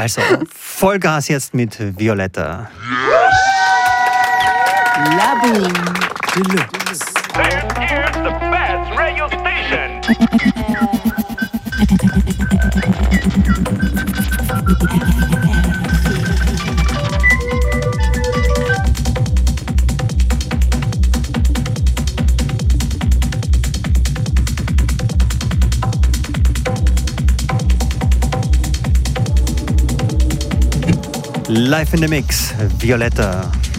Also Vollgas jetzt mit Violetta. Labyrinth Deluxe. This is the best radio station. Live in the Mix, Violetta.